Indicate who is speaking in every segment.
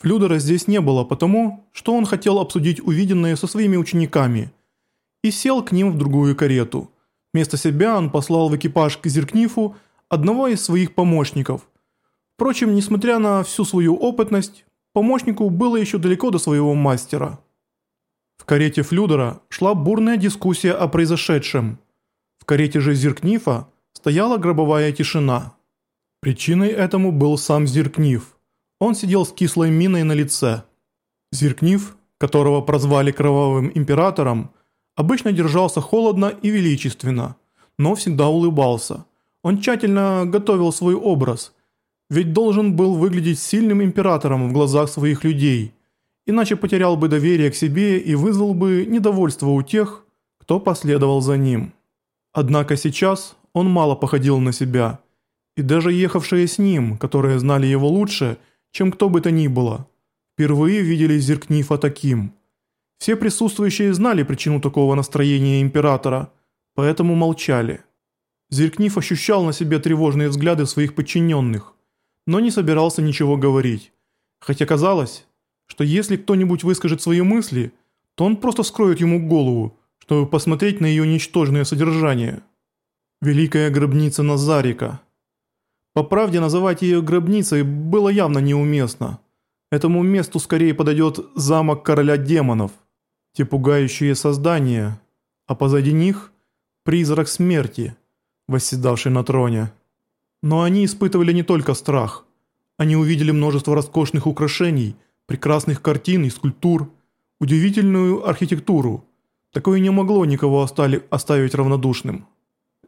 Speaker 1: Флюдера здесь не было потому, что он хотел обсудить увиденное со своими учениками и сел к ним в другую карету. Вместо себя он послал в экипаж к Зеркнифу одного из своих помощников. Впрочем, несмотря на всю свою опытность, помощнику было еще далеко до своего мастера. В карете Флюдера шла бурная дискуссия о произошедшем. В карете же Зеркнифа стояла гробовая тишина. Причиной этому был сам Зеркниф – он сидел с кислой миной на лице. Зеркнив, которого прозвали Кровавым Императором, обычно держался холодно и величественно, но всегда улыбался. Он тщательно готовил свой образ, ведь должен был выглядеть сильным императором в глазах своих людей, иначе потерял бы доверие к себе и вызвал бы недовольство у тех, кто последовал за ним. Однако сейчас он мало походил на себя, и даже ехавшие с ним, которые знали его лучше – чем кто бы то ни было. Впервые видели Зеркнифа таким. Все присутствующие знали причину такого настроения императора, поэтому молчали. Зеркниф ощущал на себе тревожные взгляды своих подчиненных, но не собирался ничего говорить. Хотя казалось, что если кто-нибудь выскажет свои мысли, то он просто скроет ему голову, чтобы посмотреть на ее ничтожное содержание. Великая гробница Назарика – по правде называть ее гробницей было явно неуместно. Этому месту скорее подойдет замок короля демонов. Те пугающие создания, а позади них призрак смерти, восседавший на троне. Но они испытывали не только страх. Они увидели множество роскошных украшений, прекрасных картин и скульптур, удивительную архитектуру. Такое не могло никого оставить равнодушным.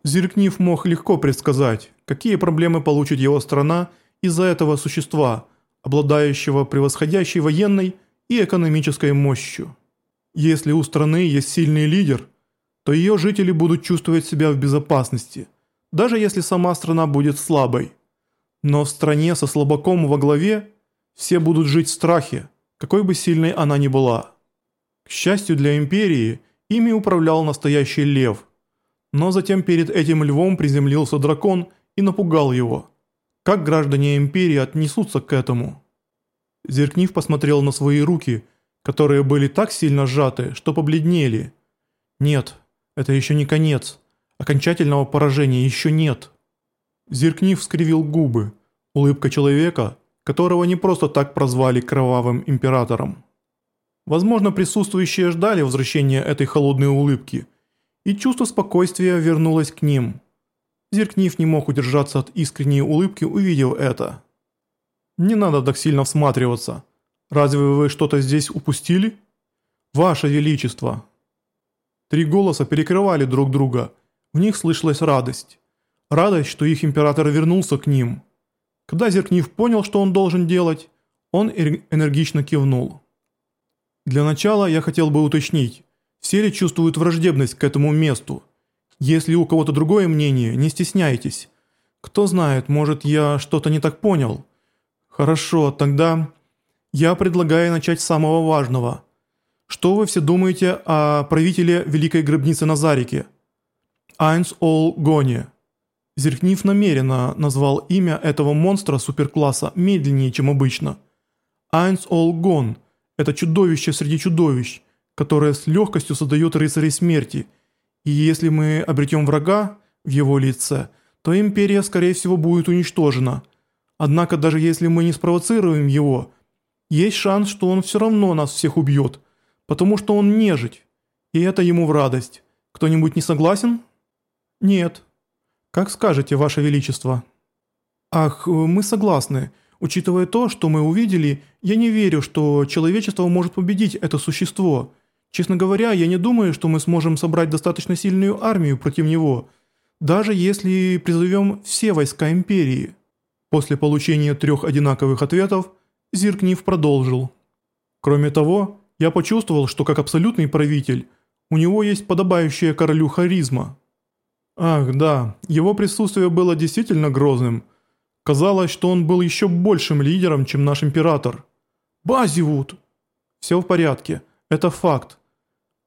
Speaker 1: Зеркнив мог легко предсказать, какие проблемы получит его страна из-за этого существа, обладающего превосходящей военной и экономической мощью. Если у страны есть сильный лидер, то ее жители будут чувствовать себя в безопасности, даже если сама страна будет слабой. Но в стране со слабаком во главе все будут жить в страхе, какой бы сильной она ни была. К счастью для империи, ими управлял настоящий лев – но затем перед этим львом приземлился дракон и напугал его. Как граждане Империи отнесутся к этому? Зеркнив посмотрел на свои руки, которые были так сильно сжаты, что побледнели. Нет, это еще не конец. Окончательного поражения еще нет. Зеркнив скривил губы. Улыбка человека, которого не просто так прозвали Кровавым Императором. Возможно, присутствующие ждали возвращения этой холодной улыбки – и чувство спокойствия вернулось к ним. Зеркнив не мог удержаться от искренней улыбки, увидев это. «Не надо так сильно всматриваться. Разве вы что-то здесь упустили?» «Ваше Величество!» Три голоса перекрывали друг друга. В них слышалась радость. Радость, что их император вернулся к ним. Когда Зеркнив понял, что он должен делать, он энергично кивнул. «Для начала я хотел бы уточнить, все ли чувствуют враждебность к этому месту? Если у кого-то другое мнение, не стесняйтесь. Кто знает, может я что-то не так понял. Хорошо, тогда я предлагаю начать с самого важного. Что вы все думаете о правителе Великой Гробницы Назарике? Айнс Ол Гоне. Зеркнив намеренно назвал имя этого монстра суперкласса медленнее, чем обычно. Айнс Ол Гон – это чудовище среди чудовищ – которая с легкостью создает рыцарей смерти, и если мы обретем врага в его лице, то империя скорее всего будет уничтожена. Однако даже если мы не спровоцируем его, есть шанс, что он все равно нас всех убьет, потому что он нежить, и это ему в радость. Кто-нибудь не согласен? Нет. Как скажете, Ваше Величество. Ах, мы согласны. Учитывая то, что мы увидели, я не верю, что человечество может победить это существо – Честно говоря, я не думаю, что мы сможем собрать достаточно сильную армию против него, даже если призовем все войска Империи». После получения трех одинаковых ответов, Зиркнив продолжил. «Кроме того, я почувствовал, что как абсолютный правитель, у него есть подобающая королю харизма». Ах, да, его присутствие было действительно грозным. Казалось, что он был еще большим лидером, чем наш император. «Базивуд!» «Все в порядке, это факт.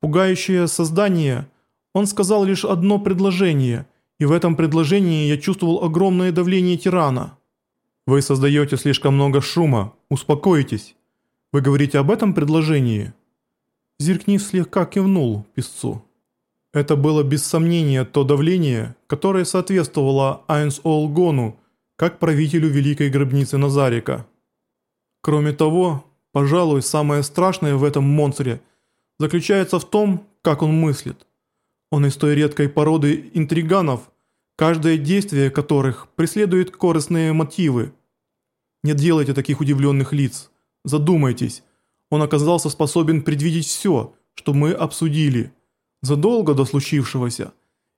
Speaker 1: Пугающее создание, он сказал лишь одно предложение, и в этом предложении я чувствовал огромное давление тирана. «Вы создаете слишком много шума, успокойтесь». Вы говорите об этом предложении?» Зиркнив слегка кивнул писцу. Это было без сомнения то давление, которое соответствовало Айнс Олгону, как правителю Великой Гробницы Назарика. Кроме того, пожалуй, самое страшное в этом монстре заключается в том, как он мыслит. Он из той редкой породы интриганов, каждое действие которых преследует корыстные мотивы. Не делайте таких удивленных лиц. Задумайтесь. Он оказался способен предвидеть все, что мы обсудили. Задолго до случившегося.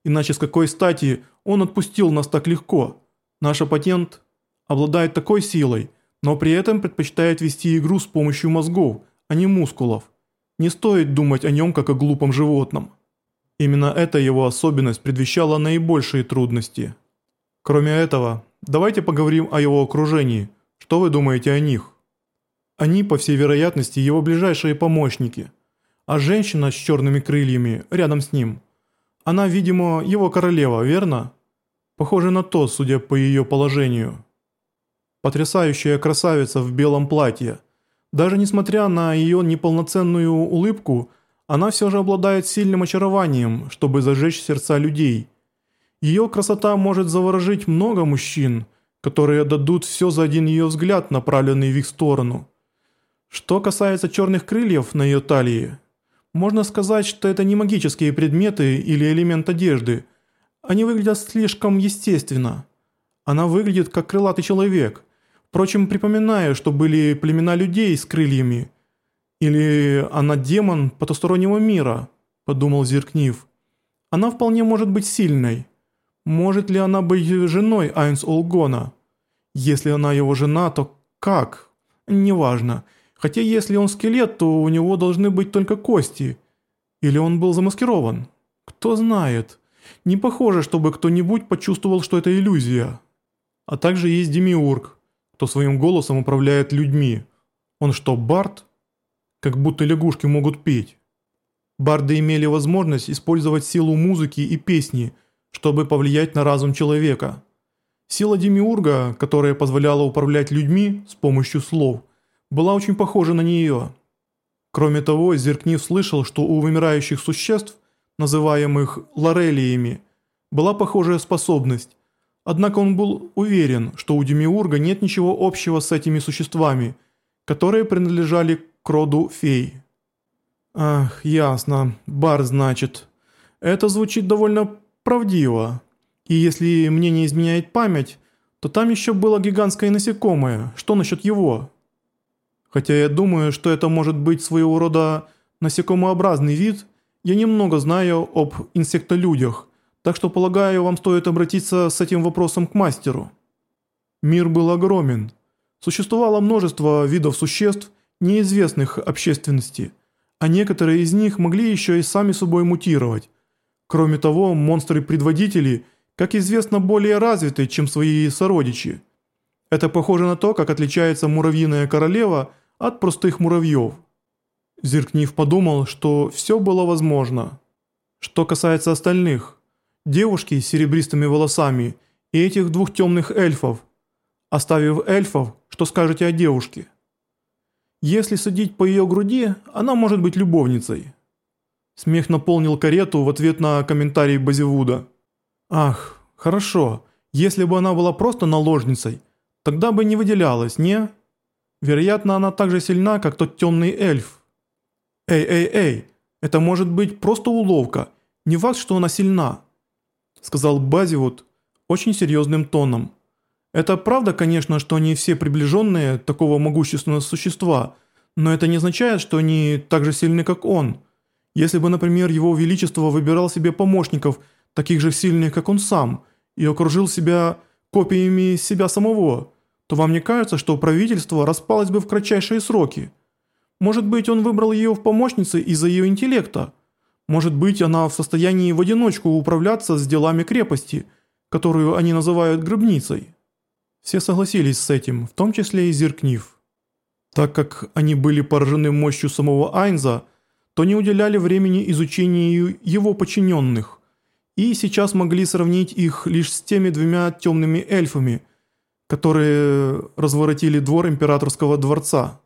Speaker 1: Иначе с какой стати он отпустил нас так легко? Наш оппонент обладает такой силой, но при этом предпочитает вести игру с помощью мозгов, а не мускулов. Не стоит думать о нем как о глупом животном. Именно эта его особенность предвещала наибольшие трудности. Кроме этого, давайте поговорим о его окружении. Что вы думаете о них? Они, по всей вероятности, его ближайшие помощники. А женщина с черными крыльями рядом с ним. Она, видимо, его королева, верно? Похоже на то, судя по ее положению. Потрясающая красавица в белом платье. Даже несмотря на ее неполноценную улыбку, она все же обладает сильным очарованием, чтобы зажечь сердца людей. Ее красота может заворожить много мужчин, которые дадут все за один ее взгляд, направленный в их сторону. Что касается черных крыльев на ее талии, можно сказать, что это не магические предметы или элемент одежды. Они выглядят слишком естественно. Она выглядит как крылатый человек. Впрочем, припоминаю, что были племена людей с крыльями. Или она демон потустороннего мира, подумал Зеркнив. Она вполне может быть сильной. Может ли она быть женой Айнс Олгона? Если она его жена, то как? Неважно. Хотя если он скелет, то у него должны быть только кости. Или он был замаскирован? Кто знает. Не похоже, чтобы кто-нибудь почувствовал, что это иллюзия. А также есть Демиург, кто своим голосом управляет людьми. Он что, Барт? Как будто лягушки могут петь. Барды имели возможность использовать силу музыки и песни, чтобы повлиять на разум человека. Сила Демиурга, которая позволяла управлять людьми с помощью слов, была очень похожа на нее. Кроме того, Зеркнив слышал, что у вымирающих существ, называемых лорелиями, была похожая способность. Однако он был уверен, что у Демиурга нет ничего общего с этими существами, которые принадлежали к роду фей. Ах, ясно, бар значит. Это звучит довольно правдиво. И если мне не изменяет память, то там еще было гигантское насекомое. Что насчет его? Хотя я думаю, что это может быть своего рода насекомообразный вид, я немного знаю об инсектолюдях, так что полагаю, вам стоит обратиться с этим вопросом к мастеру. Мир был огромен. Существовало множество видов существ, неизвестных общественности, а некоторые из них могли еще и сами собой мутировать. Кроме того, монстры-предводители, как известно, более развиты, чем свои сородичи. Это похоже на то, как отличается муравьиная королева – от простых муравьев. Зеркнив подумал, что все было возможно. Что касается остальных, девушки с серебристыми волосами и этих двух темных эльфов, оставив эльфов, что скажете о девушке? Если судить по ее груди, она может быть любовницей. Смех наполнил карету в ответ на комментарий Базивуда. Ах, хорошо, если бы она была просто наложницей, тогда бы не выделялась, не? Вероятно, она так же сильна, как тот темный эльф. Эй, эй, эй, это может быть просто уловка, не факт, что она сильна, сказал Базивуд очень серьезным тоном. Это правда, конечно, что они все приближенные такого могущественного существа, но это не означает, что они так же сильны, как он. Если бы, например, его величество выбирал себе помощников, таких же сильных, как он сам, и окружил себя копиями себя самого – то вам не кажется, что правительство распалось бы в кратчайшие сроки? Может быть, он выбрал ее в помощнице из-за ее интеллекта? Может быть, она в состоянии в одиночку управляться с делами крепости, которую они называют гробницей? Все согласились с этим, в том числе и Зеркнив. Так как они были поражены мощью самого Айнза, то не уделяли времени изучению его подчиненных, и сейчас могли сравнить их лишь с теми двумя темными эльфами – которые разворотили двор императорского дворца.